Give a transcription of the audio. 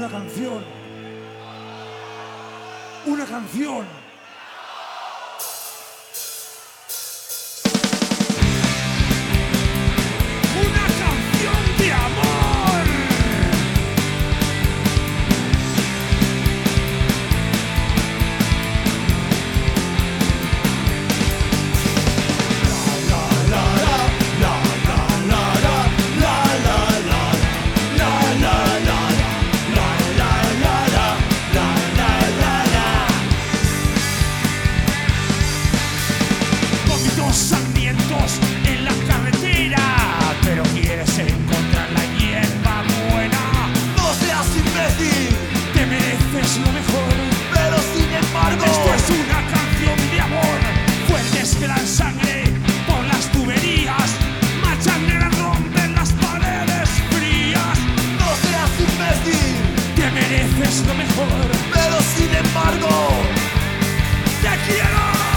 Una canción. Una canción mereces lo mejor, pero sin embargo, te quiero.